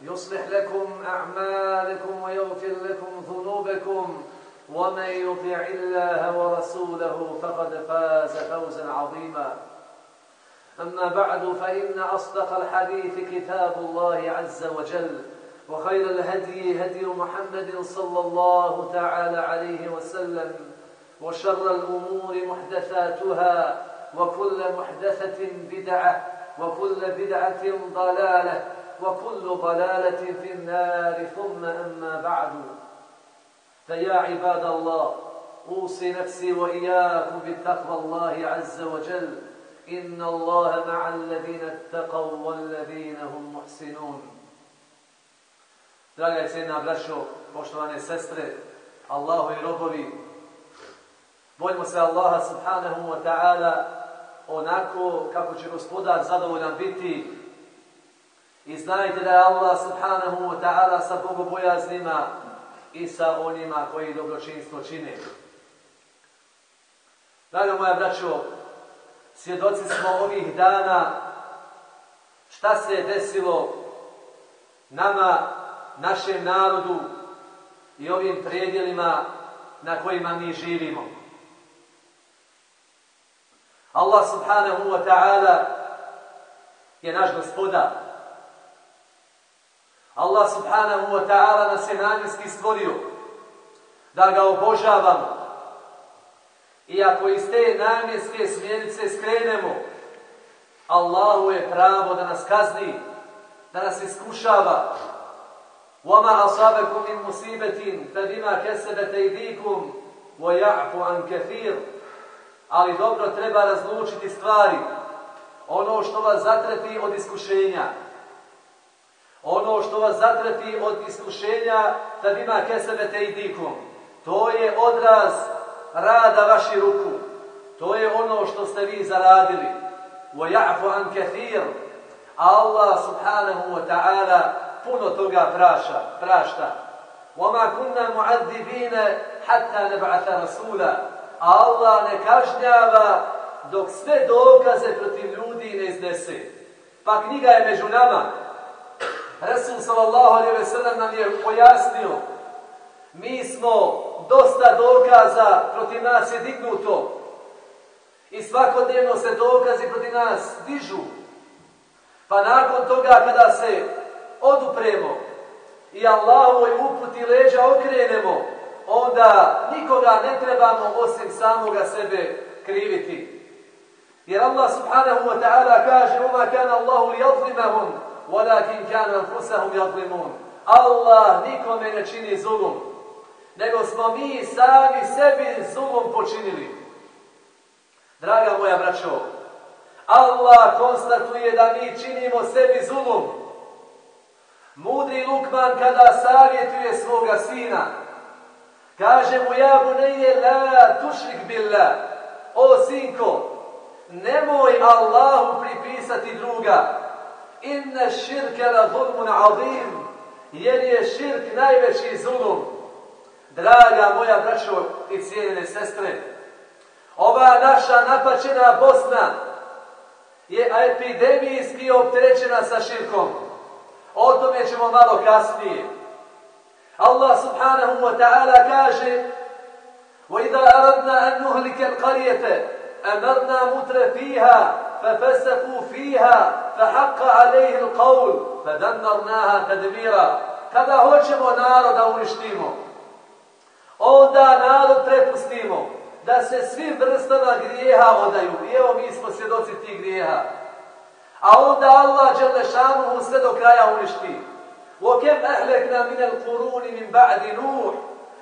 يصلح لكم أعمالكم ويغفر لكم ذنوبكم ومن يطع الله ورسوله فقد فاز فوزا عظيما. أما بعد فإن أصدق الحديث كتاب الله عز وجل وخير الهدي هدي محمد صلى الله تعالى عليه وسلم وشر الأمور محدثاتها وكل محدثة بدعة وكل بدعة ضلالة وكل ضلالة في النار ثم أما بعد فيا عباد الله أوصي نفسي وإياكم بتقوى الله عز وجل إن الله مع الذين اتقوا والذين هم محسنون Draga i cijena braćo, poštovane sestre, Allahu i robovi, bojimo se Allaha subhanahu wa ta'ala onako kako će gospodar zadovoljan biti i znajte da je Allah subhanahu wa ta'ala sa bogobojaznima i sa onima koji dobročinstvo čine. Draga moja braćo, svjedoci smo ovih dana šta se je desilo nama, našem narodu i ovim predjelima na kojima mi živimo. Allah subhanahu wa ta'ala je naš gospodar. Allah subhanahu wa ta'ala nas je namjenski stvorio da ga obožavamo. I ako iz te namjenske smjerice skrenemo, Allahu je pravo da nas kazni, da nas iskušava. وَمَا أَصَابَكُمْ مِنْ مُسِيبَةٍ فَبِمَا كَسَبَتَ اِدِيكُمْ وَيَعْفُ عَنْ كَثِيرٌ Ali dobro treba razlučiti stvari. Ono što vas zatreti od iskušenja, ono što vas zatreti od iskušenja, tad ima kesebe te idikom. To je odraz rada vaši ruku. To je ono što ste vi zaradili. وَيَعْفُ عَنْ كَثِيرٌ Allah subhanahu wa ta'ala puno toga praša, prašta. وَمَا كُنَّا مُعَذِّبِينَ حَتَّى نَبْعَثَ رَسُولًا Allah ne kažnjava dok sve dokaze protiv ljudi ne iznese. Pa knjiga je među nama. Resul sallallahu alaihi ve sellem nam je pojasnio mi smo dosta dokaza protiv nas je dignuto i svakodnevno se dokazi protiv nas dižu. Pa nakon toga kada se odupremo i Allahovoj uputi leđa okrenemo, onda nikoga ne trebamo osim samoga sebe kriviti. Jer Allah subhanahu wa ta'ala kaže Uma kana Allahu li وَلَكِنْ كَانَ kana يَظْلِمُونَ. Allah nikome ne čini zulum, nego smo mi sami sebi zulum počinili. Draga moja braćo, Allah konstatuje da mi činimo sebi zulum. Mudri Lukman kada savjetuje svoga sina, kaže mu ja buneje la tušrik billah, o sinko, nemoj Allahu pripisati druga, inne širke la zulmun azim, jer je širk najveći zulum. Draga moja braćo i cijenine sestre, ova naša napačena Bosna je epidemijski opterećena sa širkom. O tome ćemo malo kasnije. Allah subhanahu wa ta'ala kaže وَإِذَا أَرَدْنَا أَن نُهْلِكَ الْقَرْيَةَ أَمَرْنَا مُتْرَ فِيهَا فَفَسَقُوا فِيهَا فَحَقَّ عَلَيْهِ الْقَوْلُ فَدَمَّرْنَاهَا تَدْمِيرًا Kada hoćemo naroda uništimo, onda narod prepustimo da se svim vrstama grijeha odaju. I evo mi smo svjedoci tih grijeha. A onda Allah Đelešanu sve do kraja uništi. وَكَمْ أَهْلَكْنَا مِنَ الْقُرُونِ مِنْ بَعْدِ نُوحِ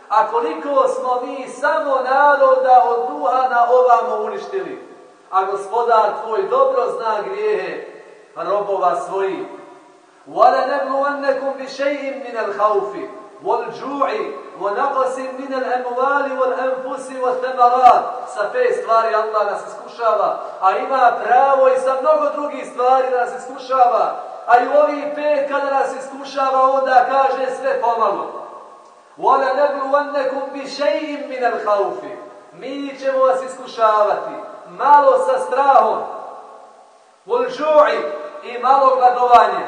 A koliko smo mi samo naroda od duha na ovamo uništili. A gospodar tvoj dobro zna grijehe robova svojih. وَلَنَبْلُوَنَّكُمْ بِشَيْءٍ مِنَ الْحَوْفِ والجوع ونقص من الأموال والأنفس والثمرات sa pet stvari Allah nas iskušava, a ima pravo i sa mnogo drugih stvari nas iskušava, a i ovi pet kada nas iskušava, onda kaže sve pomalo. وَلَا نَبْلُوَنَّكُمْ بِشَيْءٍ مِنَ الْحَوْفِ Mi ćemo vas iskušavati, malo sa strahom, volžu'i i malo gladovanje,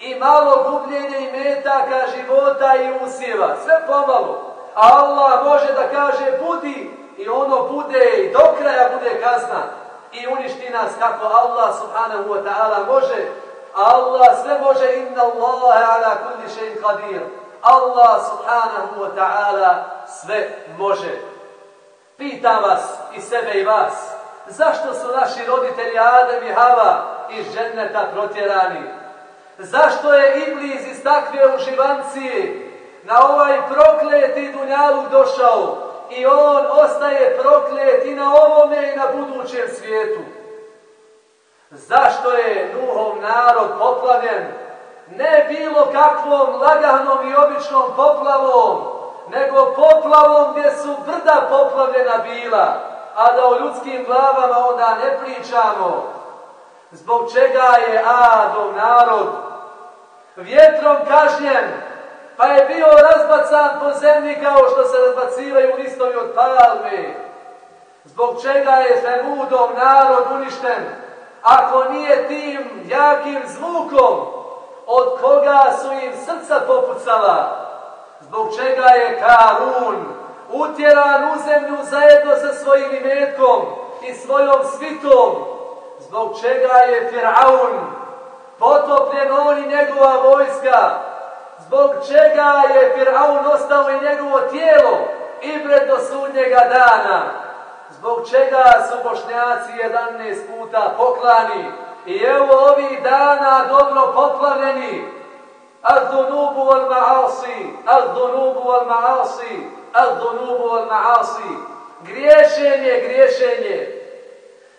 i malo gubljenje i metaka života i usjeva, sve pomalo. A Allah može da kaže budi i ono bude i do kraja bude kazna i uništi nas kako Allah subhanahu wa ta'ala može. Allah sve može inna Allahe ala kulli še'in qadir. Allah subhanahu wa ta'ala sve može. Pitam vas i sebe i vas, zašto su naši roditelji Adem i Hava iz dženneta protjerani? Zašto je Iblis iz takve uživancije na ovaj prokleti dunjaluk došao i on ostaje proklet i na ovome i na budućem svijetu? Zašto je Nuhov narod poplavljen? Ne bilo kakvom laganom i običnom poplavom, nego poplavom gdje su brda poplavljena bila, a da o ljudskim glavama onda ne pričamo. Zbog čega je Adov narod vjetrom kažnjen, pa je bio razbacan po zemlji kao što se razbacivaju listovi od palme. Zbog čega je Femudov narod uništen, ako nije tim jakim zvukom od koga su im srca popucala. Zbog čega je Karun utjeran u zemlju zajedno sa svojim imetkom i svojom svitom. Zbog čega je Firaun potopljen on i njegova vojska, zbog čega je Firaun ostao i njegovo tijelo i pred do sudnjega dana, zbog čega su bošnjaci 11 puta poklani i evo ovih dana dobro poplavljeni, الذنوب والمعاصي الذنوب والمعاصي الذنوب والمعاصي griješenje, griješenje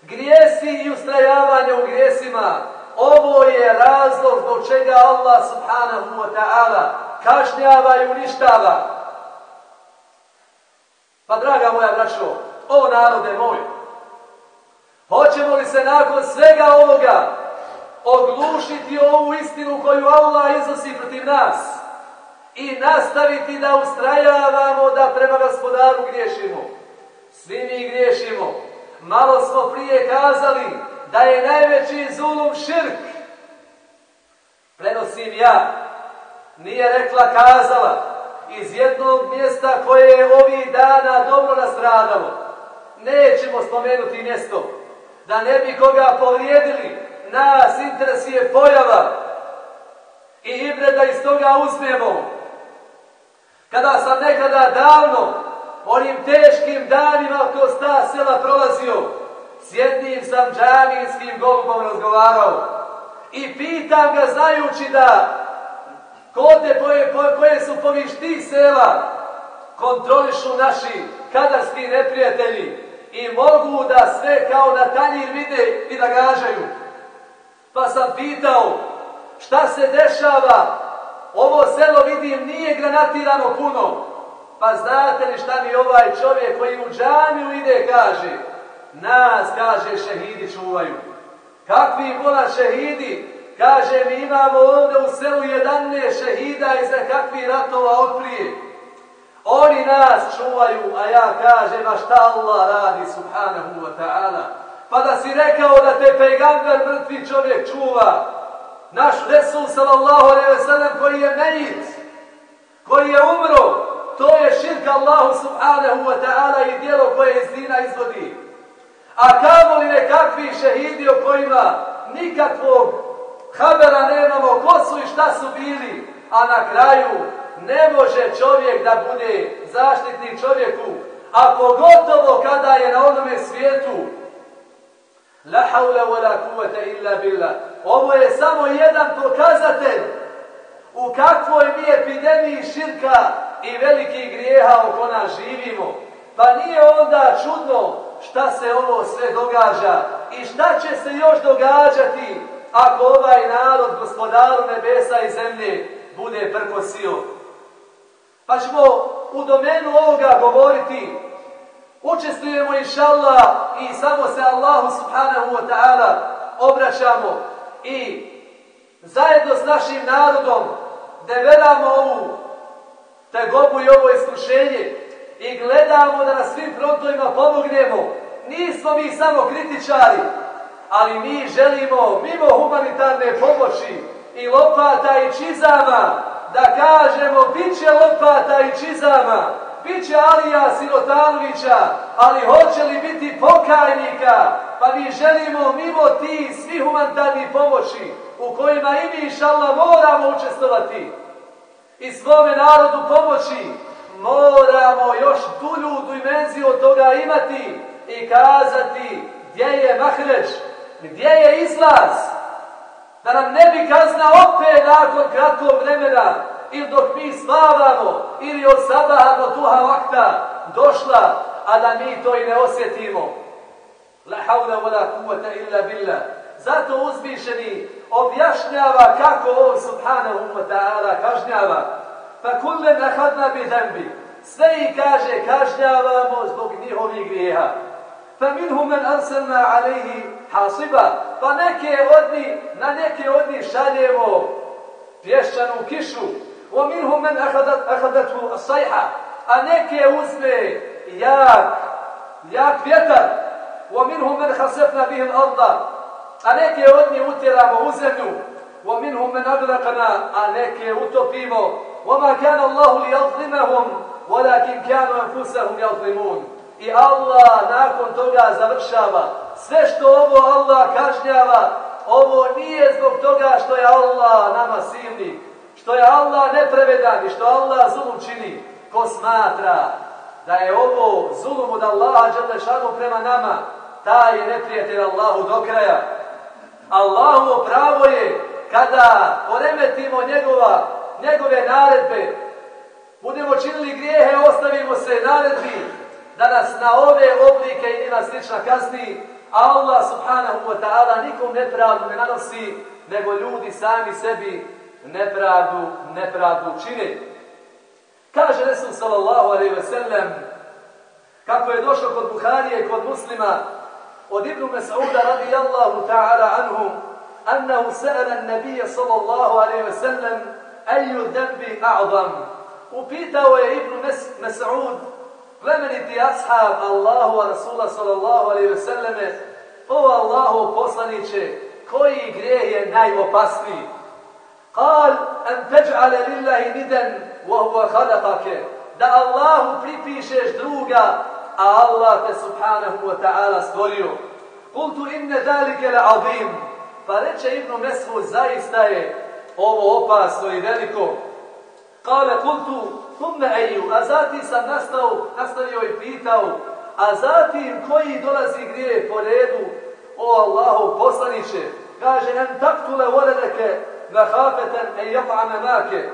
grijesi i ustrajavanje u grijesima Ovo je razlog zbog čega Allah subhanahu wa ta'ala kažnjava i uništava. Pa draga moja braćo, o narode moj, hoćemo li se nakon svega ovoga oglušiti ovu istinu koju Allah iznosi protiv nas i nastaviti da ustrajavamo da prema gospodaru griješimo. Svi mi griješimo. Malo smo prije kazali da je najveći zulum širk. Prenosim ja, nije rekla kazala, iz jednog mjesta koje je ovih dana dobro nastradalo. Nećemo spomenuti mjesto, da ne bi koga povrijedili, nas interesuje pojava i ibre da iz toga uzmemo. Kada sam nekada davno, onim teškim danima kroz ta sela prolazio, s jednim sam džaninskim golubom razgovarao i pitam ga znajući da kote koje, koje su povišti sela kontrolišu naši kadarski neprijatelji i mogu da sve kao na tanjir vide i da gažaju. Pa sam pitao šta se dešava, ovo selo vidim nije granatirano puno, pa znate li šta mi ovaj čovjek koji u džamiju ide kaže, nas, kaže, šehidi čuvaju. Kakvi vola šehidi? Kaže, mi imamo ovdje u selu jedanne šehida iza kakvi ratova otprije. Oni nas čuvaju, a ja kažem, a šta Allah radi, subhanahu wa ta'ala? Pa da si rekao da te pejgamber mrtvi čovjek čuva. Naš Resul sallallahu alaihi ve sellem koji je menjic, koji je umro, to je širka Allahu subhanahu wa ta'ala i dijelo koje iz dina izvodi. A kamo li nekakvi šehidi o kojima nikakvog habera nemamo, ko su i šta su bili, a na kraju ne može čovjek da bude zaštitni čovjeku, a pogotovo kada je na onome svijetu La haula wa la kuvata illa billah. Ovo je samo jedan pokazatelj u kakvoj mi epidemiji širka i velikih grijeha oko nas živimo. Pa nije onda čudno šta se ovo sve događa i šta će se još događati ako ovaj narod gospodaru nebesa i zemlje bude prkosio. Pa ćemo u domenu ovoga govoriti, učestvujemo inša Allah i samo se Allahu subhanahu wa ta'ala obraćamo i zajedno s našim narodom deveramo ovu tegobu i ovo iskušenje i gledamo da na svim frontovima pomognemo. Nismo mi samo kritičari, ali mi želimo mimo humanitarne pomoći i lopata i čizama da kažemo bit će lopata i čizama, bit će Alija Sirotanovića, ali hoće li biti pokajnika? Pa mi želimo mimo ti svi humanitarni pomoći u kojima i mi inšallah moramo učestovati i svome narodu pomoći, moramo još dulju dimenziju od toga imati i kazati gdje je mahreć, gdje je izlaz, da nam ne bi kazna opet nakon kratkog vremena ili dok mi spavamo ili od sabaha do tuha vakta došla, a da mi to i ne osjetimo. La hawla wa la kuvata illa billah. Zato uzvišeni objašnjava kako on subhanahu wa ta'ala kažnjava. Pa kullen nahadna bi zembi. Sve i kaže kažnjavamo zbog njihovih grijeha. Pa minhum men arsalna alaihi hasiba. Pa neke od njih, na neke od njih šaljemo pješčanu kišu. Wa minhum men ahadatu asajha. A neke uzme jak, jak vjetar. Wa minhum men hasefna bihim arda. A neke od njih utjeramo u zemlju. Wa minhum men agrakana. A neke utopimo. وما كان الله ليظلمهم ولكن كانوا انفسهم يظلمون I Allah nakon toga završava. Sve što ovo Allah kažnjava, ovo nije zbog toga što je Allah nama silni, što je Allah neprevedan i što Allah zulum čini. Ko smatra da je ovo zulum od Allaha Đalešanu prema nama, taj je neprijatelj Allahu do kraja. Allahu pravo je kada poremetimo njegova njegove naredbe, budemo činili grijehe, ostavimo se naredbi, da nas na ove oblike i njima slična kazni, Allah subhanahu wa ta'ala nikom nepravdu ne nanosi, nego ljudi sami sebi nepravdu, nepravdu čine. Kaže Resul sallallahu alaihi ve sellem, kako je došlo kod Buharije, kod muslima, od Ibnu Mas'uda radijallahu ta'ala anhu, annahu sa'ala an-nabiyya sallallahu alaihi ve sellem, Eju dembi a'zam. Upitao je Ibn Mas'ud, plemeniti ashab Allahu a Rasula sallallahu alaihi ve selleme, o Allahu poslaniće, koji grijeh je najopasniji? Kal, an teđ'ale lillahi niden, wa huwa khalaqake. Da Allahu pripišeš druga, a Allah te subhanahu wa ta'ala stvorio. Kultu inne dalike la azim. Pa reče Ibnu Mesud, zaista je ovo opasno i veliko. Kale kultu, thumme eju, a zatim sam nastao, nastavio i pitao, a zatim koji dolazi grije po redu, o Allahu poslaniće, kaže, en taktule voledeke, vahafeten en e make,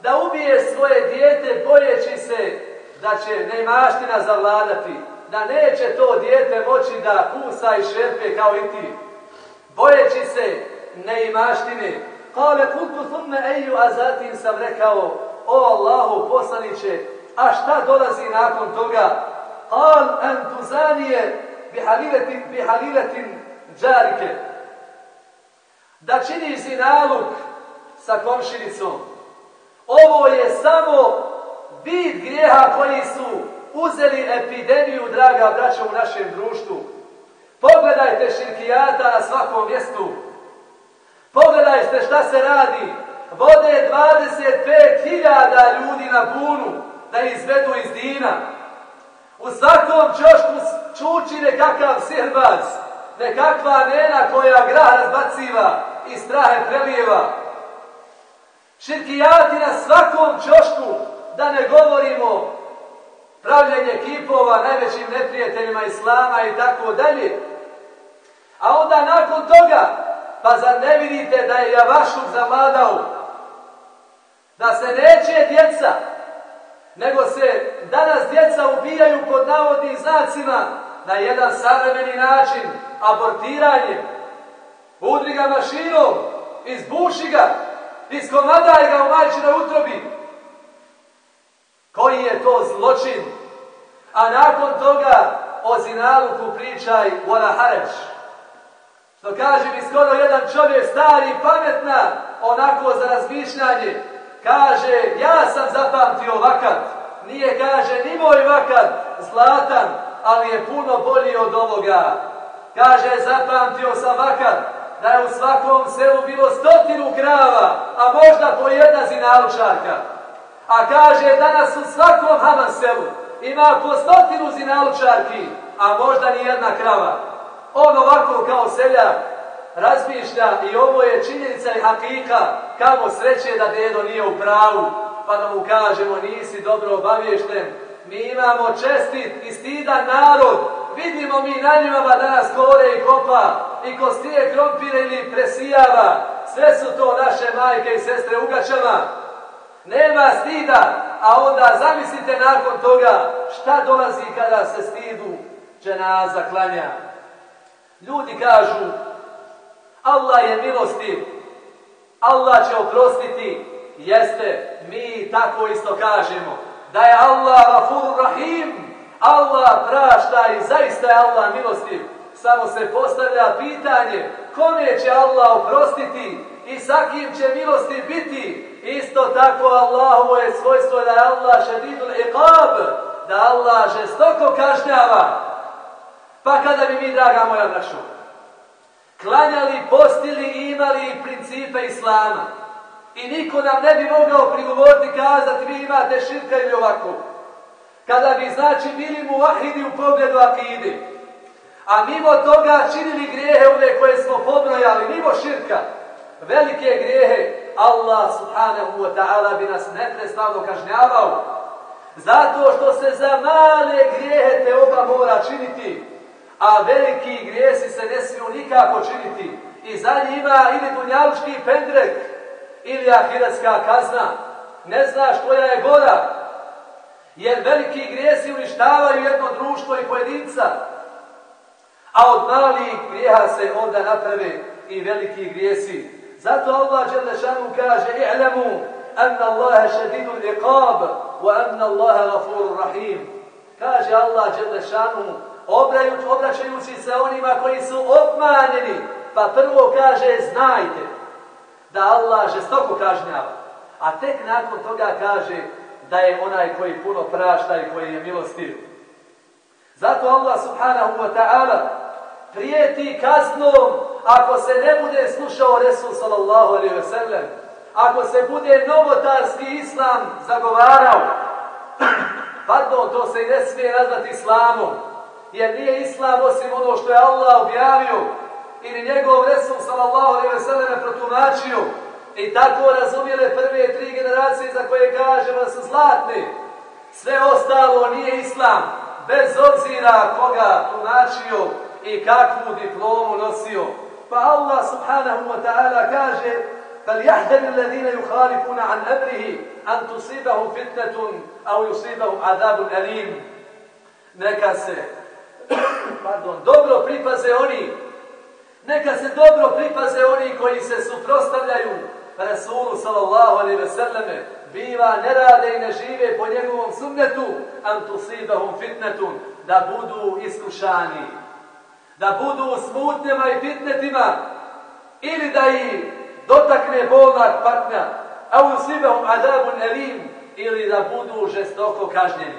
da ubije svoje dijete bojeći se da će neimaština zavladati, da neće to dijete moći da kusa i šerpe kao i ti. Bojeći se neimaštine, Kale kultu thumme eju, a zatim sam rekao, o Allahu poslaniće, a šta dolazi nakon toga? Kal entuzanije bihaliletin, bihaliletin džarike. Da čini zinaluk sa komšinicom. Ovo je samo vid grijeha koji su uzeli epidemiju, draga braća, u našem društvu. Pogledajte širkijata na svakom mjestu. Pogledajte šta se radi. Vode 25.000 ljudi na bunu da izvedu iz dina. U svakom čošku čuči nekakav sirbac, nekakva nena koja grah razbaciva i strahe prelijeva. Širkijati na svakom čošku, da ne govorimo pravljenje kipova najvećim neprijateljima Islama i tako dalje. A onda nakon toga, pa zar ne vidite da je Javašuk zavladao, da se neće djeca, nego se danas djeca ubijaju pod navodnim znacima na jedan savremeni način, abortiranje, udri ga mašinom, izbuši ga, iskomadaj ga u majčinoj utrobi. Koji je to zločin? A nakon toga o zinaluku pričaj Wala hareć. Što kaže mi skoro jedan čovjek stari pametna, onako za razmišljanje, kaže, ja sam zapamtio vakat. Nije, kaže, ni moj vakat zlatan, ali je puno bolji od ovoga. Kaže, zapamtio sam vakat, da je u svakom selu bilo stotinu krava, a možda po jedna zinalučarka. A kaže, danas u svakom Haman selu ima po stotinu zinalučarki, a možda ni jedna krava. On ovako kao seljak razmišlja i ovo je činjenica i hakika kamo sreće da dedo nije u pravu, pa da mu kažemo nisi dobro obavješten. Mi imamo čestit i stidan narod, vidimo mi na njima danas kore i kopa i kostije krompire ili presijava. Sve su to naše majke i sestre ugačama. Nema stida, a onda zamislite nakon toga šta dolazi kada se stidu dženaza klanja. Ljudi kažu, Allah je milostiv, Allah će oprostiti, jeste, mi tako isto kažemo, da je Allah Rafur Rahim, Allah prašta i zaista je Allah milostiv. Samo se postavlja pitanje, kome će Allah oprostiti i sa kim će milosti biti? Isto tako Allahovo je svojstvo da je Allah šedidul iqab, da Allah žestoko kažnjava. Pa kada bi mi, draga moja braćo, klanjali, postili i imali principe Islama. I niko nam ne bi mogao prigovoriti kazati vi imate širka ili ovako. Kada bi znači bili mu vahidi u pogledu akide. A mimo toga činili grijehe ove koje smo pobrojali, mimo širka, velike grijehe, Allah subhanahu wa ta'ala bi nas neprestavno kažnjavao. Zato što se za male grijehe te oba mora činiti a veliki grijesi se ne smiju nikako činiti. I za njima ili dunjalučki pendrek, ili ahiretska kazna. Ne znaš koja je gora. Jer veliki grijesi uništavaju jedno društvo i pojedinca. A od malih grijeha se onda naprave i veliki grijesi. Zato Allah Đelešanu kaže i'lemu anna Allahe šedidu l'iqab wa anna Allahe gafuru rahim. Kaže Allah Đelešanu obraćajući se onima koji su obmanjeni, pa prvo kaže znajte da Allah žestoko kažnjava, a tek nakon toga kaže da je onaj koji puno prašta i koji je milostiv. Zato Allah subhanahu wa ta'ala prijeti kaznom ako se ne bude slušao Resul sallallahu alaihi ve sellem, ako se bude novotarski islam zagovarao, pardon, to se i ne smije nazvati islamom, jer nije islam osim ono što je Allah objavio ili njegov Resul sallallahu alaihi ve selleme protumačio. I tako razumijele prve tri generacije za koje kažemo da su zlatne. Sve ostalo nije islam, bez obzira koga tumačio i kakvu diplomu nosio. Pa Allah subhanahu wa ta'ala kaže فَلْيَحْدَرِ الَّذِينَ يُخَالِفُونَ عَنْ أَمْرِهِ أَنْ تُصِيبَهُمْ فِتْنَةٌ أَوْ يُصِيبَهُمْ عَذَابٌ أَلِيمٌ Neka se pardon, dobro pripaze oni, neka se dobro pripaze oni koji se suprostavljaju Rasulu sallallahu alaihi ve selleme, biva, ne rade i ne žive po njegovom sunnetu, antusibahum fitnetun, da budu iskušani, da budu u smutnjama i fitnetima, ili da ih dotakne bolna patnja, a usibahum adabun elim, ili da budu žestoko kažnjeni.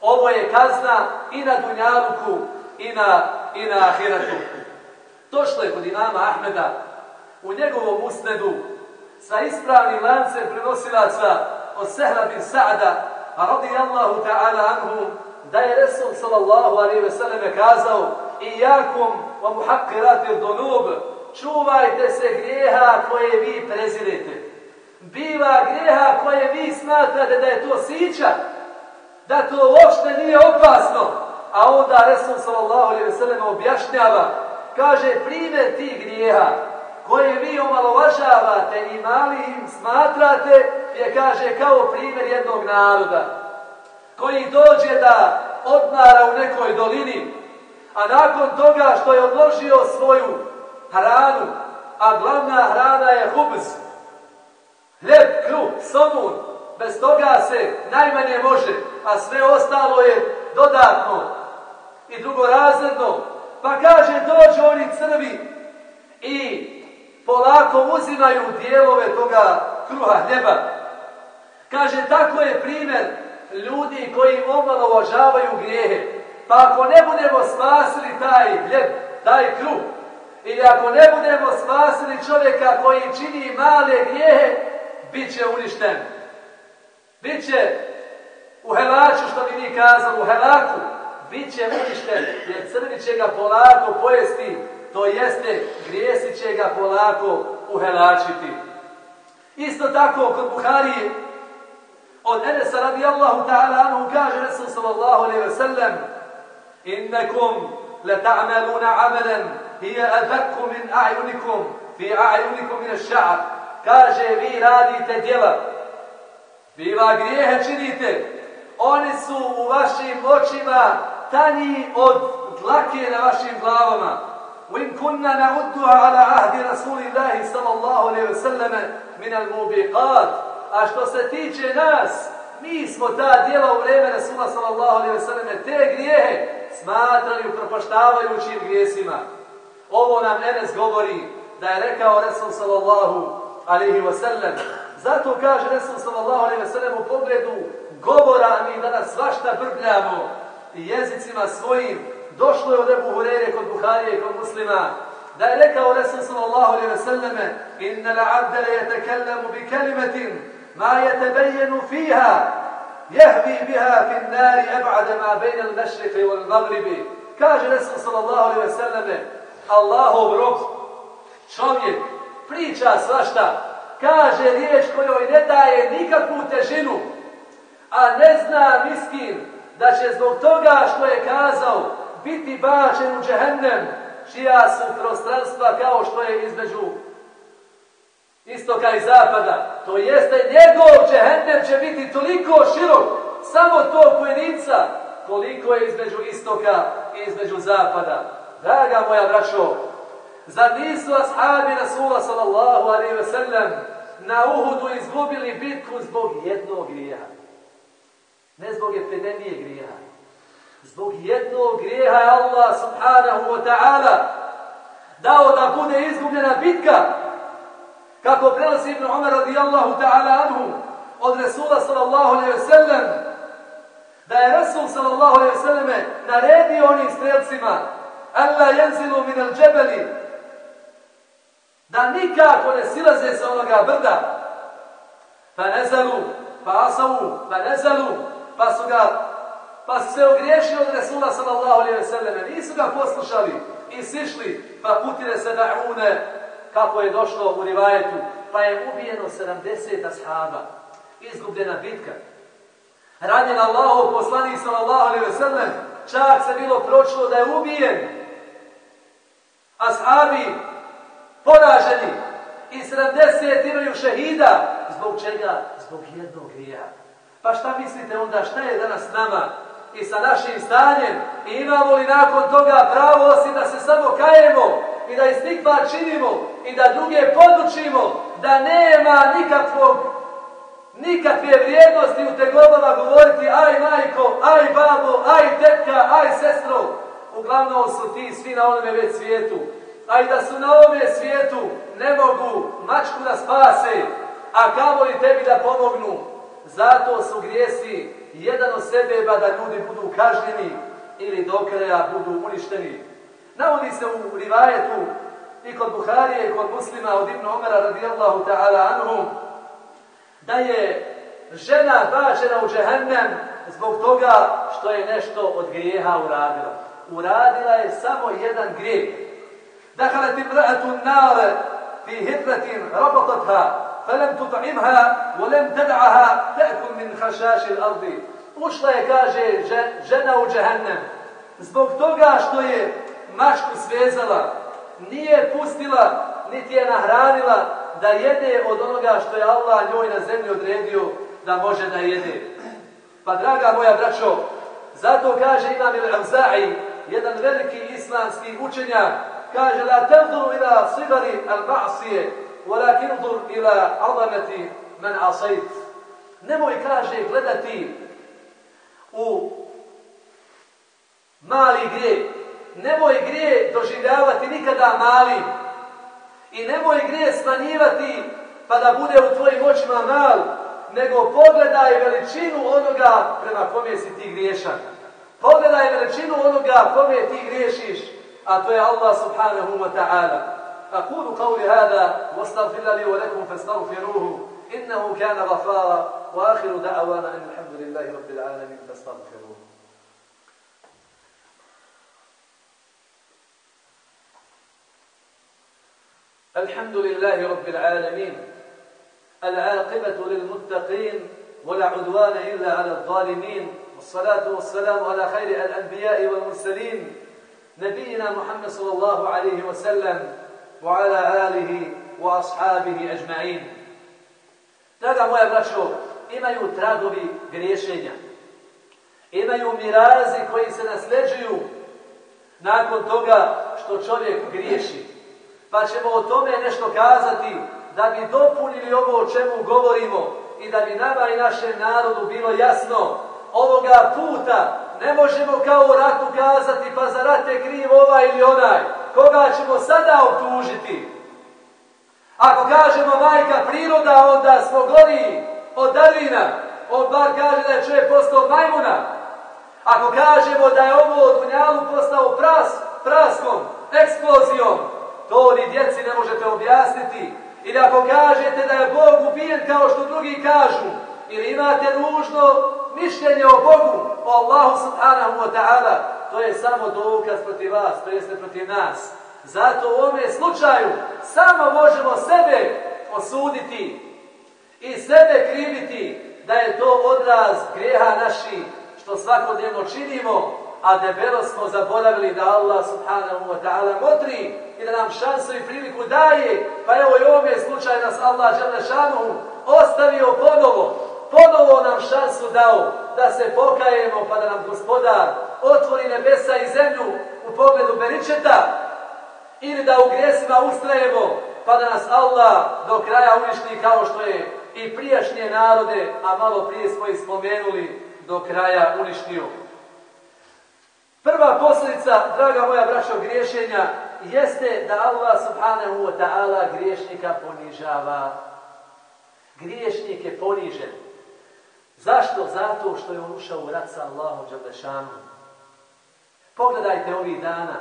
Ovo je kazna i na Dunjaluku i na i na Ahiratu. Došlo je kod imama Ahmeda u njegovom usnedu sa ispravnim lancem prenosilaca od Sehra bin Sa'da, pa radijallahu ta'ala anhu, da je Resul sallallahu alaihi ve selleme kazao i wa muhaqqirati dhunub čuvajte se grijeha koje vi prezirete. Biva grijeha koje vi smatrate da je to sića, da to uopšte nije opasno, a onda Resul sallallahu alaihi ve sellem objašnjava, kaže primjer tih grijeha koje vi omalovažavate i mali im smatrate, je kaže kao primjer jednog naroda koji dođe da odmara u nekoj dolini, a nakon toga što je odložio svoju hranu, a glavna hrana je hubz, hljeb, kruh, somun, bez toga se najmanje može, a sve ostalo je dodatno i drugorazredno, pa kaže dođu oni crvi i polako uzimaju dijelove toga kruha, hljeba. Kaže, tako je primjer ljudi koji omalo grijehe. Pa ako ne budemo spasili taj hljeb, taj kruh, ili ako ne budemo spasili čovjeka koji čini male grijehe, bit će uništen. Biće u helaču, što bi mi kazali, u helaku, bit će uništen, jer crni će ga polako pojesti, to jeste grijesi će ga polako uhelačiti. Isto tako kod Buharije, od Enesa radijallahu ta'ala anhu kaže Resul sallallahu alaihi wa sallam innekum leta'ameluna amelen hije adakku min a'junikum fi a'junikum min ša'ar kaže vi radite djela biva grijehe činite oni su u vašim očima tanji od dlake na vašim glavama وإن كنا نعدها على عهد رسول الله صلى الله عليه وسلم من الموبقات A što se tiče nas, mi smo ta djela u vreme Rasula sallallahu alaihi wa sallam te grijehe smatrali upropaštavajućim grijesima. Ovo nam Enes govori da je rekao Resul sallallahu alaihi wasallam. Zato kaže Resul sallallahu alaihi wasallam u pogledu govora mi danas svašta brbljamo i jezicima svojim došlo je od Ebu Hurere kod Buharije i kod muslima, da je rekao Resul sallallahu alaihi ve selleme inna la abdele je tekellemu bi kelimetin ma je tebejenu fiha jehvi biha fin nari eb'ade ma bejne l-mešrife i l-magribi. Kaže Resul sallallahu alaihi ve selleme Allahov rob, čovjek, priča svašta, kaže riječ kojoj ne daje nikakvu težinu, a ne zna miskin da će zbog toga što je kazao biti bačen u džehennem, čija su prostranstva kao što je između istoka i zapada. To jeste, njegov džehennem će biti toliko širok, samo to pojedinca, koliko je između istoka i između zapada. Draga moja braćo, zar nisu ashabi Rasula sallallahu alaihi ve sellem na Uhudu izgubili bitku zbog jednog grija? Ne zbog epidemije grija. Zbog jednog grijeha je Allah subhanahu wa ta'ala dao da bude izgubljena bitka. Kako prenosi Ibn Umar radijallahu ta'ala anhu od Resula sallallahu alaihi sallam da je Resul sallallahu alaihi wa sallam naredio onim strelcima Alla jenzilu min al džebeli da nikako ne silaze sa onoga brda. Pa nezalu pa asavu pa nezalu pa su ga pa su se ogriješili od Resula sallallahu alaihi ve nisu ga poslušali i sišli, pa putile se da une kako je došlo u rivajetu, pa je ubijeno 70 ashaba, izgubljena bitka. Ranjen Allahov poslanik sallallahu alaihi ve sellem, čak se bilo pročilo da je ubijen. Ashabi poraženi i 70 imaju šehida. Zbog čega? Zbog jednog grija. Pa šta mislite onda, šta je danas nama i sa našim stanjem i imamo li nakon toga pravo osim da se samo kajemo i da istikvar činimo i da druge podučimo da nema nikakvog nikakve vrijednosti u tegobama govoriti aj majko, aj babo, aj tetka, aj sestro. Uglavnom su ti svi na onome već svijetu. A i da su na ovome svijetu ne mogu mačku da spase, a kamo i tebi da pomognu. Zato su grijesi jedan od sebeba da ljudi budu kažnjeni ili do kraja budu uništeni. Navodi se u rivajetu i kod Buharije i kod muslima od Ibn Omara radijallahu ta'ala anhum da je žena bačena u džehennem zbog toga što je nešto od grijeha uradila. Uradila je samo jedan grijeh. دخلت امرأة النار في هدرة ربطتها فلم تطعمها ولم تدعها تأكل من خشاش الأرض ušla je, kaže, žena u džehennem. Zbog toga što je mačku svezala, nije pustila, niti je nahranila da jede od onoga što je Allah njoj na zemlji odredio da može da jede. Pa draga moja braćo, zato kaže Imam il-Amza'i, jedan veliki islamski učenjak, kaže la tevduru ila sigari al-ma'sije, walakin udur ila adameti men asajt. Nemoj, kaže, gledati u mali grijeh, Nemoj grije doživljavati nikada mali. I nemoj grije smanjivati pa da bude u tvojim očima mal, nego pogledaj veličinu onoga prema kome si ti griješan. Pogledaj veličinu onoga kome ti griješiš, a to je Allah subhanahu wa ta'ala. أقول قولي هذا واستغفر لي ولكم فاستغفروه إنه كان غفارا وآخر دعوانا أن الحمد لله رب العالمين فاستغفروه الحمد لله رب العالمين العاقبة للمتقين ولا عدوان إلا على الظالمين والصلاة والسلام على خير الأنبياء والمرسلين نبينا محمد صلى الله عليه وسلم وعلى آله وأصحابه أجمعين Draga moja braćo, imaju tragovi griješenja. Imaju mirazi koji se nasljeđuju nakon toga što čovjek griješi. Pa ćemo o tome nešto kazati da bi dopunili ovo o čemu govorimo i da bi nama i našem narodu bilo jasno ovoga puta ne možemo kao u ratu kazati pa za rat je kriv ovaj ili onaj. Koga ćemo sada obtužiti? Ako kažemo majka priroda, onda smo gori od Darvina. On bar kaže da je čovjek postao majmuna. Ako kažemo da je ovo od Dunjalu postao pras, praskom, eksplozijom, to ni djeci ne možete objasniti. Ili ako kažete da je Bog ubijen kao što drugi kažu, ili imate ružno mišljenje o Bogu, o Allahu subhanahu wa ta'ala, to je samo dokaz protiv vas, to jeste protiv nas. Zato u ovome slučaju samo možemo sebe osuditi i sebe kriviti da je to odraz greha naši što svakodnevno činimo, a debelo smo zaboravili da Allah subhanahu wa ta'ala motri i da nam šansu i priliku daje, pa evo i ovom je slučaj nas Allah Đalešanu ostavio ponovo, ponovo nam šansu dao da se pokajemo pa da nam gospodar otvori nebesa i zemlju u pogledu beričeta ili da u grijesima ustrajemo pa da nas Allah do kraja uništi kao što je i prijašnje narode, a malo prije smo ih spomenuli, do kraja uništio. Prva posljedica, draga moja braćo, griješenja jeste da Allah subhanahu wa ta'ala griješnika ponižava. Griješnik je ponižen. Zašto? Zato što je on ušao u rat sa Allahom Đalešanom. Pogledajte ovih dana.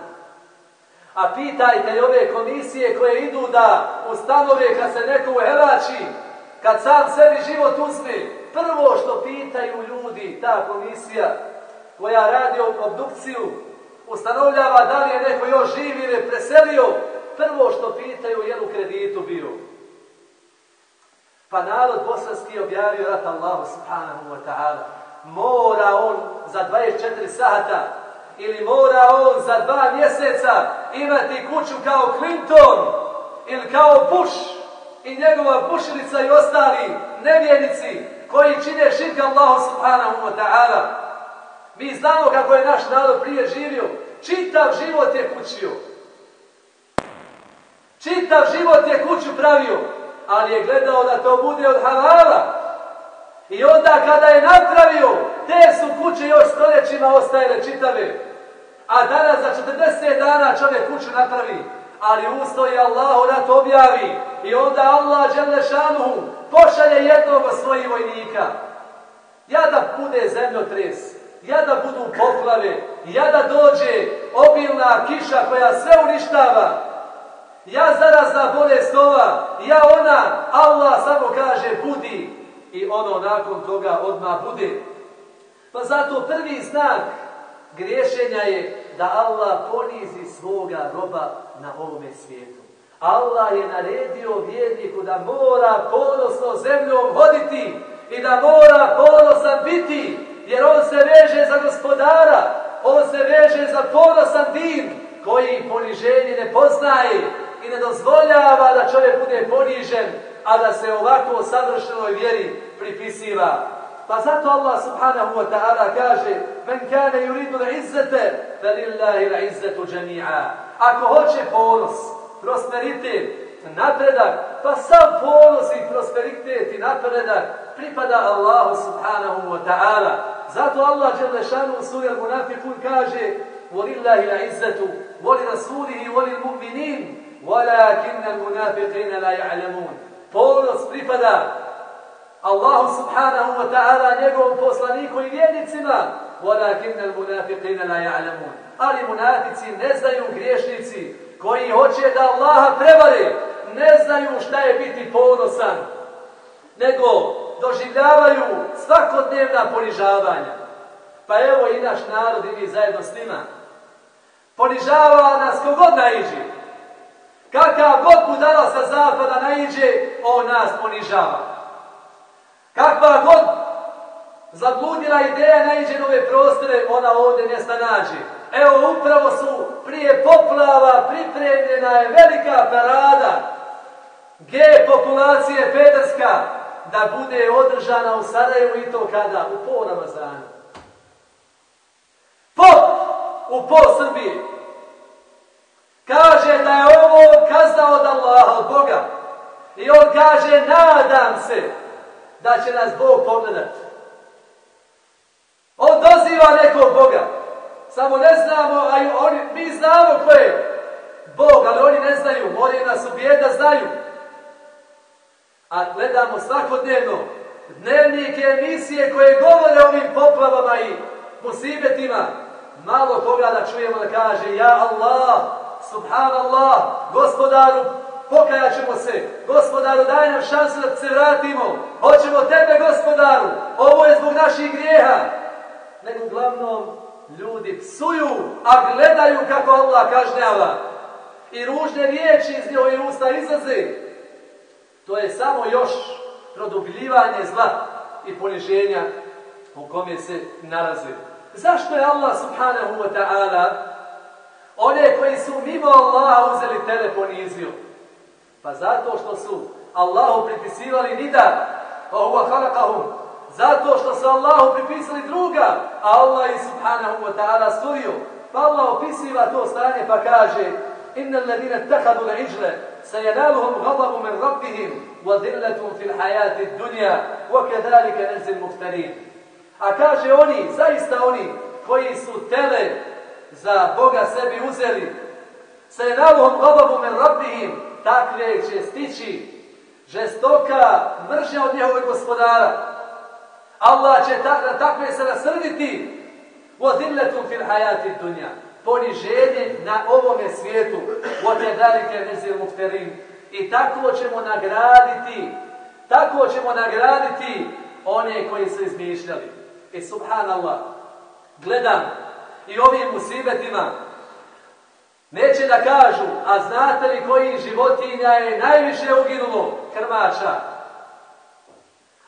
A pitajte ove komisije koje idu da ustanove kad se neko uhelači, kad sam sebi život uzme, prvo što pitaju ljudi, ta komisija koja radi obdukciju, ustanovljava da li je neko još živ ili preselio, prvo što pitaju je u kreditu bio. Pa narod bosanski objavio rat Allahu subhanahu wa ta'ala. Mora on za 24 sata ili mora on za dva mjeseca imati kuću kao Clinton ili kao Bush i njegova pušilica i ostali nevjenici koji čine širka Allahu subhanahu wa ta'ala. Mi znamo kako je naš narod prije živio. Čitav život je kućio. Čitav život je kuću pravio, ali je gledao da to bude od halala. I onda kada je napravio, te su kuće još stoljećima ostajele čitave. A danas za 40 dana čovjek kuću napravi, ali ustoji Allahu da to objavi. I onda Allah Đelešanuhu pošalje jednog od svojih vojnika. Ja da bude zemljotres, ja da budu poplave, ja da dođe obilna kiša koja sve uništava. Ja zarazna bolest ova, ja ona, Allah samo kaže budi i ono nakon toga odmah bude. Pa zato prvi znak griješenja je da Allah ponizi svoga roba na ovome svijetu. Allah je naredio vjerniku da mora ponosno zemljom hoditi i da mora ponosan biti, jer on se veže za gospodara, on se veže za ponosan din koji poniženje ne poznaje i ne dozvoljava da čovjek bude ponižen, a da se ovako savršenoj vjeri pripisiva. Pa zato Allah subhanahu wa ta'ala kaže Men kane yuridu l'izzete, fa lillahi l'izzatu džemi'a. Ako hoće ponos, prosperitet, napredak, pa sam ponos i prosperitet i napredak pripada Allahu subhanahu wa ta'ala. Zato Allah Đelešanu u suri Al-Munafikun kaže وَلِلَّهِ الْعِزَّةُ وَلِرَسُولِهِ وَلِلْمُؤْمِنِينَ وَلَكِنَّ الْمُنَافِقِينَ لَا يَعْلَمُونَ Ponos pripada Allahu subhanahu wa ta'ala njegovom poslaniku i vjernicima وَلَكِنَّ الْمُنَافِقِينَ لَا يَعْلَمُونَ Ali munafici ne znaju griješnici koji hoće da Allaha prevare, ne znaju šta je biti ponosan, nego doživljavaju svakodnevna ponižavanja. Pa evo i naš narod i mi zajedno s njima. Ponižava nas kogod naiđe. Kakav god budala sa zapada naiđe, on nas ponižava. Kakva god zabludila ideja naiđe nove prostore, ona ovdje mjesta nađe. Evo, upravo su prije poplava pripremljena je velika parada G populacije pederska da bude održana u Sarajevu i to kada? U pol Ramazana. Pop u pol Srbije. Kaže da je ovo kazna od Allaha, od Boga. I on kaže, nadam se da će nas Bog pogledati. On doziva nekog Boga. Samo ne znamo, a oni, mi znamo ko je Bog, ali oni ne znaju. Oni nas ubije da znaju. A gledamo svakodnevno dnevnike emisije koje govore o ovim poplavama i musibetima. Malo koga da čujemo da kaže Ja Allah, Subhanallah, gospodaru, pokajat ćemo se. Gospodaru, daj nam šansu da se vratimo. Hoćemo tebe, gospodaru. Ovo je zbog naših grijeha. Nego uglavnom ljudi psuju, a gledaju kako Allah kažnjava. I ružne riječi iz njihovih usta izlaze. To je samo još produbljivanje zla i poniženja u kome se nalaze. Zašto je Allah subhanahu wa ta'ala one koji su mimo Allaha uzeli telefon i? Pa zato što su Allahu pripisivali nida, ohuva huwa halakahum, Zato što su Allahu pripisali druga, a Allah i subhanahu wa ta'ala stvorio. Pa Allah opisiva to stanje pa kaže Inna alladine tahadu le iđle se jenaluhum gadabu men rabbihim wa dilletum fil hajati dunja wa kedalike nezil muftarin. A kaže oni, zaista oni koji su tele za Boga sebi uzeli se jenaluhum gadabu men rabbihim takve će stići žestoka mržnja od njehovog gospodara Allah će ta, na takve se nasrditi u odilletum fil hajati dunja. Poniženje na ovome svijetu u odjedarike nezil. I tako ćemo nagraditi tako ćemo nagraditi one koji su izmišljali. I subhanallah, gledam i ovim musibetima neće da kažu, a znate li koji životinja je najviše uginulo krmača?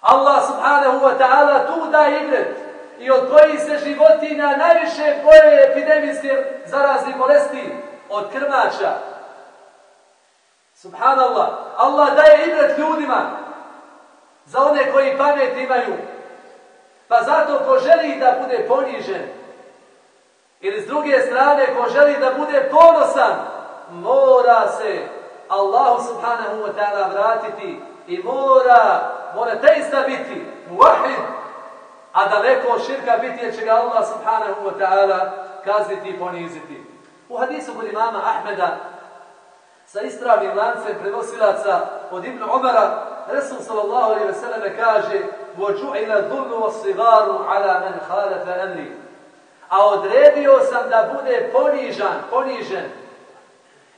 Allah subhanahu wa ta'ala tu da igret i od kojih se životinja najviše boje epidemijske zarazne bolesti od krmača. Subhanallah, Allah daje igret ljudima za one koji pamet imaju. Pa zato ko želi da bude ponižen ili s druge strane ko želi da bude ponosan, mora se Allahu subhanahu wa ta'ala vratiti i mora mora teista biti, muahid, a daleko od širka biti jer će ga Allah subhanahu wa ta'ala kazniti i poniziti. U hadisu kod imama Ahmeda sa istravnim lancem prenosilaca od Ibn Umara, Resul sallallahu alaihi ve selleme kaže وَجُعِلَ ذُلُّ وَصِغَارُ عَلَى مَنْ خَالَفَ أَمْرِ A odredio sam da bude ponižan, ponižen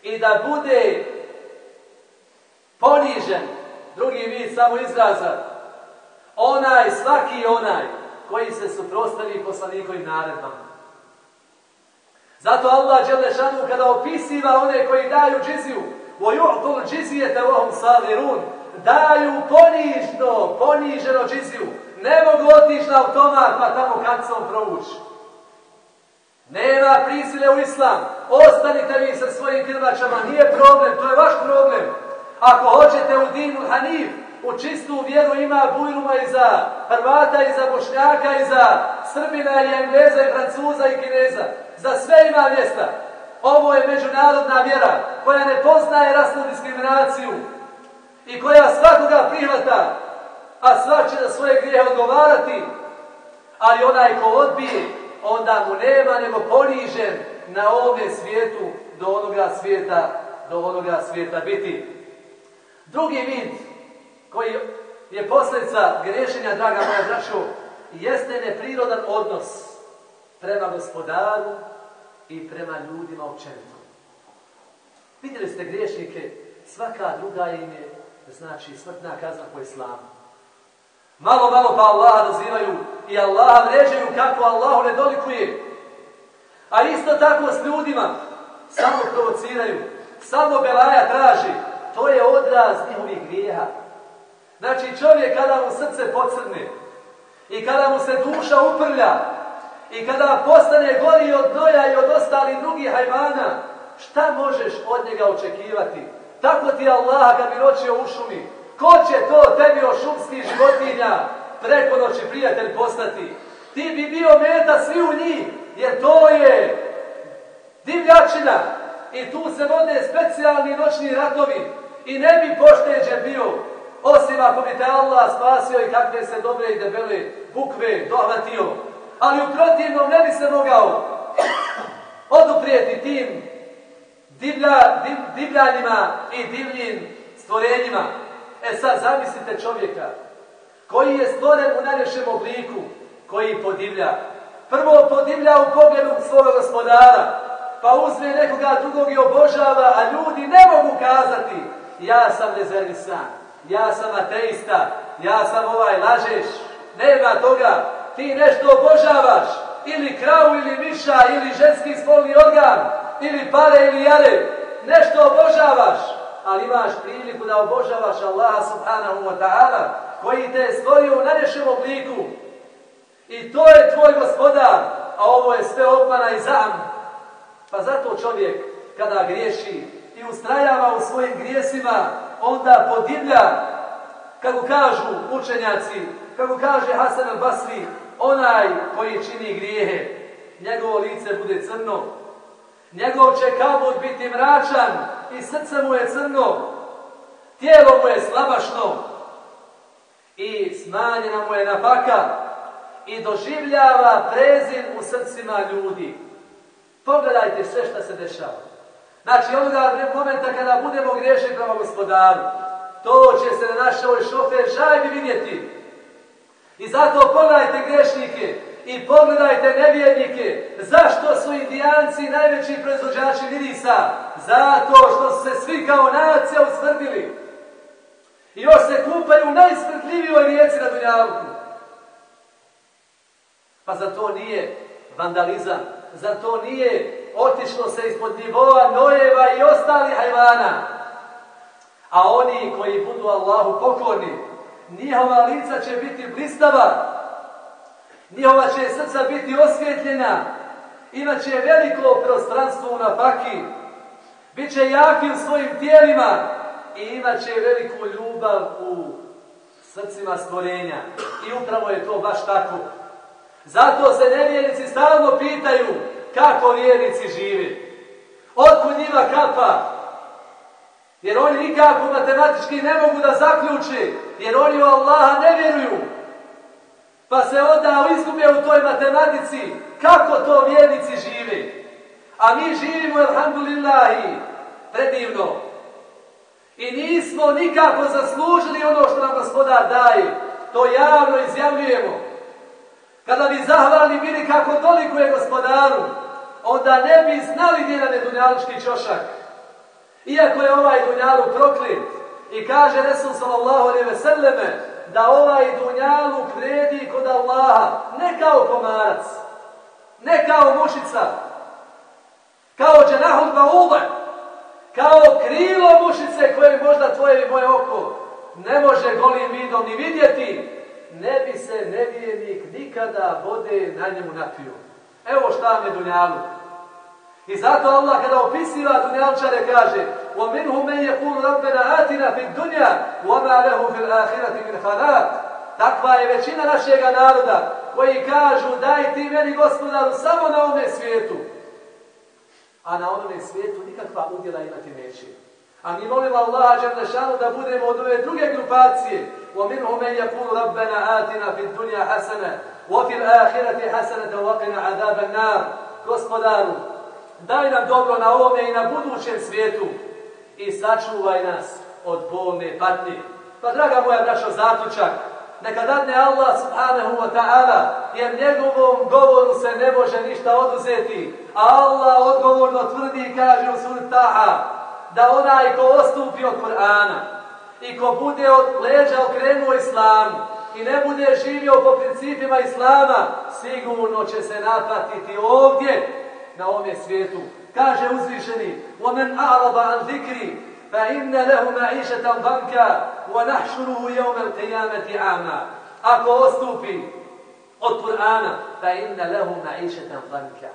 i da bude ponižen, drugi vid samo izraza, onaj, svaki onaj koji se suprostavi poslanikovim naredbama. Zato Allah Đelešanu kada opisiva one koji daju džiziju, وَيُعْطُلْ جِزِيَةَ وَهُمْ صَغِرُونَ Daju ponižno, poniženo džiziju. Ne mogu otići na automat pa tamo kad sam provući. Nema prisile u islam. Ostanite vi sa svojim krvačama. Nije problem, to je vaš problem. Ako hoćete u dinu Hanif, u čistu vjeru ima bujruma i za Hrvata, i za Bošnjaka, i za Srbina, i Engleza, i Francuza, i Kineza. Za sve ima mjesta. Ovo je međunarodna vjera koja ne poznaje rasnu diskriminaciju i koja svakoga prihvata, a svak će za svoje grijehe odgovarati, ali onaj ko odbije, onda mu nema nego ponižen na ovome svijetu do onoga svijeta, do onoga svijeta biti. Drugi vid koji je posljedica grešenja, draga moja braćo, jeste neprirodan odnos prema gospodaru i prema ljudima općenito. Vidjeli ste griješnike, svaka druga im je, znači, smrtna kazna po islamu. Malo, malo pa Allaha dozivaju i Allaha vređaju kako Allahu ne dolikuje. A isto tako s ljudima samo provociraju, samo belaja traži. To je odraz njihovih grijeha. Znači čovjek kada mu srce pocrne i kada mu se duša uprlja i kada postane gori od noja i od ostalih drugih hajvana, šta možeš od njega očekivati? Tako ti Allah kad bi ročio u šumi, ko će to tebi od šumskih životinja preko noći prijatelj postati? Ti bi bio meta svi u njih, jer to je divljačina i tu se vode specijalni noćni ratovi i ne bi pošteđen bio osim ako bi te Allah spasio i kakve se dobre i debele bukve dohvatio. Ali u protivnom ne bi se mogao oduprijeti tim divlja, div, divljanjima i divljim stvorenjima. E sad zamislite čovjeka koji je stvoren u najljepšem obliku, koji podivlja. Prvo podivlja u pogledu svoga gospodara, pa uzme nekoga drugog i obožava, a ljudi ne mogu kazati ja sam rezervisan, ja sam ateista, ja sam ovaj lažeš, nema toga, ti nešto obožavaš, ili kravu, ili miša, ili ženski spolni organ, ili pare, ili jare, nešto obožavaš, ali imaš priliku da obožavaš Allaha subhanahu wa ta'ala, koji te je stvorio u najljepšem obliku. I to je tvoj gospodar, a ovo je sve obmana i zam. Pa zato čovjek, kada griješi i ustrajava u svojim grijesima, onda podivlja, kako kažu učenjaci, kako kaže Hasan al-Basri, onaj koji čini grijehe, njegovo lice bude crno, njegov će kabut biti mračan i srce mu je crno, tijelo mu je slabašno i smanjena mu je napaka i doživljava prezir u srcima ljudi. Pogledajte sve što se dešava. Znači, onoga momenta kada budemo griješni prema gospodaru, to će se na našoj šofer žajbi vidjeti. I zato pogledajte grešnike i pogledajte nevjernike. Zašto su indijanci najveći proizvođači virisa? Zato što su se svi kao nacija usmrdili. I još se kupaju u najsmrtljivijoj rijeci na Dunjavku. Pa za to nije vandalizam. Za to nije otišlo se ispod nivoa nojeva i ostali hajvana. A oni koji budu Allahu pokorni, njihova lica će biti blistava, njihova će srca biti osvjetljena, imaće veliko prostranstvo na faki, bit će jaki u svojim tijelima i imaće veliku ljubav u srcima stvorenja. I upravo je to baš tako. Zato se nevjenici stalno pitaju kako vjernici živi. Otkud njima kapa? Jer oni nikako matematički ne mogu da zaključe, jer oni u Allaha ne vjeruju. Pa se onda izgube u toj matematici kako to vjernici živi. A mi živimo, alhamdulillahi, predivno. I nismo nikako zaslužili ono što nam gospodar daje. To javno izjavljujemo. Kada bi zahvalni bili kako toliko je gospodaru, onda ne bi znali gdje nam je dunjalučki čošak. Iako je ovaj dunjalu proklit i kaže Resul sallallahu alaihi ve selleme da ovaj dunjalu vredi kod Allaha ne kao komarac, ne kao mušica, kao dženahul bauba, kao krilo mušice koje možda tvoje i moje oko ne može golim vidom ni vidjeti, ne bi se nevijenik nikada vode na njemu napio. Evo šta vam je dunjalu. I zato Allah kada opisiva dunjalčare kaže وَمِنْهُ مَنْ يَقُولُ رَبَّنَا آتِنَا فِي الدُّنْيَا وَمَا لَهُ فِي الْآخِرَةِ مِنْ خَلَاقٍ Takva je većina našeg naroda koji kažu daj ti meni gospodaru samo na ovome svijetu. A na onome svijetu nikakva udjela imati neće. A mi molimo Allaha Đerlešanu da budemo od ove druge grupacije. وَمِنْهُ مَنْ يَقُولُ رَبَّنَا آتِنَا فِي الدُّنْيَا حَسَنَةً وَفِي الْآخِرَةِ حَسَنَةً وَقِنَا عَذَابَ النَّارِ Gospodaru, daj nam dobro na ovome i na budućem svijetu i sačuvaj nas od bolne patnje. Pa draga moja braćo, zatučak, neka dadne Allah subhanahu wa ta'ala, jer njegovom govoru se ne može ništa oduzeti. A Allah odgovorno tvrdi i kaže u suri Taha, da onaj ko ostupi od Kur'ana i ko bude od leđa okrenuo islamu i ne bude živio po principima islama, sigurno će se napatiti ovdje, na ovome svijetu. Kaže uzvišeni, وَمَنْ أَعْرَضَ عَنْ ذِكْرِ فَإِنَّ لَهُ مَعِيشَةً ضَنْكَ وَنَحْشُرُهُ يَوْمَ الْقِيَامَةِ عَامًا Ako ostupi od Kur'ana, فَإِنَّ لَهُ مَعِيشَةً ضَنْكَ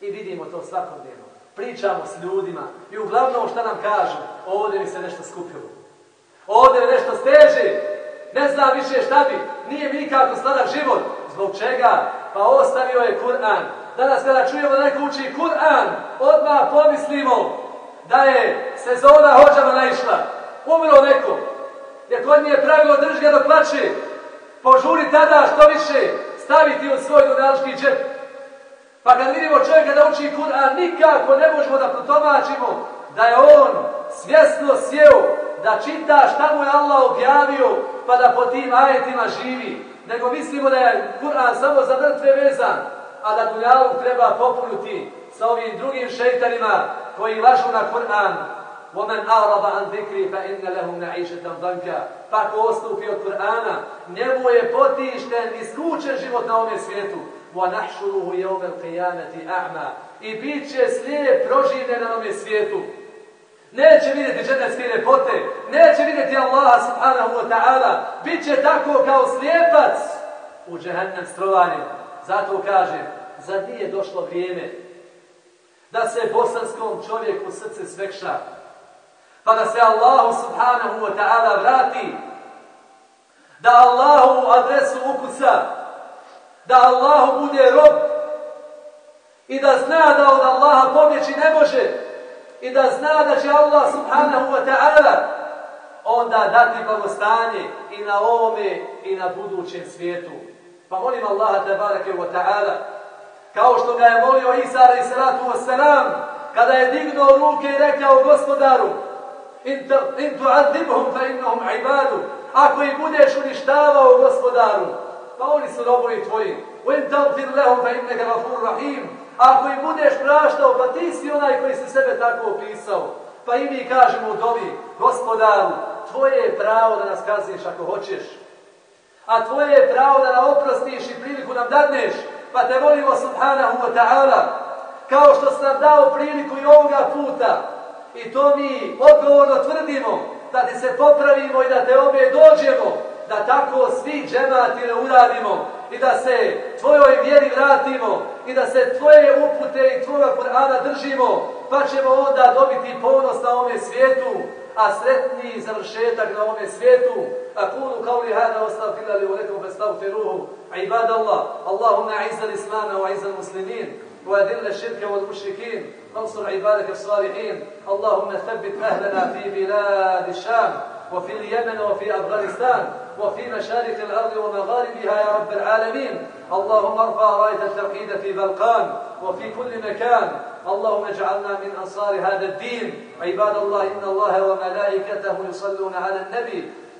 I vidimo to svakodnevno. Pričamo s ljudima i uglavnom šta nam kažu, ovdje mi se nešto skupilo. Ovdje mi nešto steže, ne zna više šta bi, nije mi nikako sladak život. Zbog čega? Pa ostavio je Kur'an. Danas kada čujemo da neko uči Kur'an, odmah pomislimo da je sezona hođama naišla. Umro neko. Jer kod nije pravilo drži ga dok plaće. Požuri tada što više staviti u svoj donalski džep. Pa kad vidimo čovjeka da uči Kur'an, nikako ne možemo da protomačimo da je on svjesno sjeo da čita šta mu je Allah objavio pa da po tim ajetima živi. Nego mislimo da je Kur'an samo za mrtve vezan, a da dunjalu treba popunuti sa ovim drugim šeitanima koji lažu na Kur'an. وَمَنْ أَعْرَضَ عَنْ ذِكْرِ فَإِنَّ لَهُمْ نَعِيشَةً ضَنْكَ Pa ko ostupi od Kur'ana, njemu je potišten i skučen život na ovom svijetu. وَنَحْشُرُهُ يَوْمَ الْقِيَامَةِ أَعْمَا I bit će slijep proživne na ovom svijetu. Neće vidjeti džennetske ljepote, neće vidjeti Allaha subhanahu wa ta'ala, bit će tako kao slijepac u džehennem strovanju. Zato kažem, za nije došlo vrijeme da se bosanskom čovjeku srce svekša, pa da se Allahu subhanahu wa ta'ala vrati, da Allahu adresu ukuca, da Allahu bude rob i da zna da od Allaha pobjeći ne može i da zna da će Allah subhanahu wa ta'ala onda dati blagostanje i na ovome i na budućem svijetu. Pa molim Allaha tabarake wa ta'ala kao što ga je molio Isa alaih salatu wa salam kada je dignuo ruke i rekao gospodaru in tu'adibhum fa innahum ibadu ako ih budeš uništavao gospodaru pa oni su robovi tvoji u in tagfir lehum fa innaka gafur rahim ako i budeš praštao pa ti si onaj koji se sebe tako opisao. Pa i mi kažemo u dobi gospodaru tvoje je pravo da nas kazniš ako hoćeš. A tvoje je pravo da nam oprostiš i priliku nam dadneš. Pa te volimo subhanahu wa ta'ala kao što si nam dao priliku i ovoga puta. I to mi odgovorno tvrdimo da ti se popravimo i da te obje dođemo da tako svi džematile uradimo i da se tvojoj vjeri vratimo i da se tvoje upute i tvoga Kur'ana držimo pa ćemo onda dobiti ponos na ovome svijetu a sretni završetak na ovome svijetu أقول قولي هذا واستغفر لي ولكم فاستغفروه عباد الله اللهم أعز الإسلام وأعز المسلمين وأذل الشرك والمشركين وانصر عبادك الصالحين اللهم ثبت أهلنا في بلاد الشام وفي اليمن وفي أفغانستان وفي مشارق الأرض ومغاربها يا رب العالمين. اللهم ارفع راية التوحيد في بلقان وفي كل مكان. اللهم اجعلنا من أنصار هذا الدين. عباد الله إن الله وملائكته يصلون على النبي.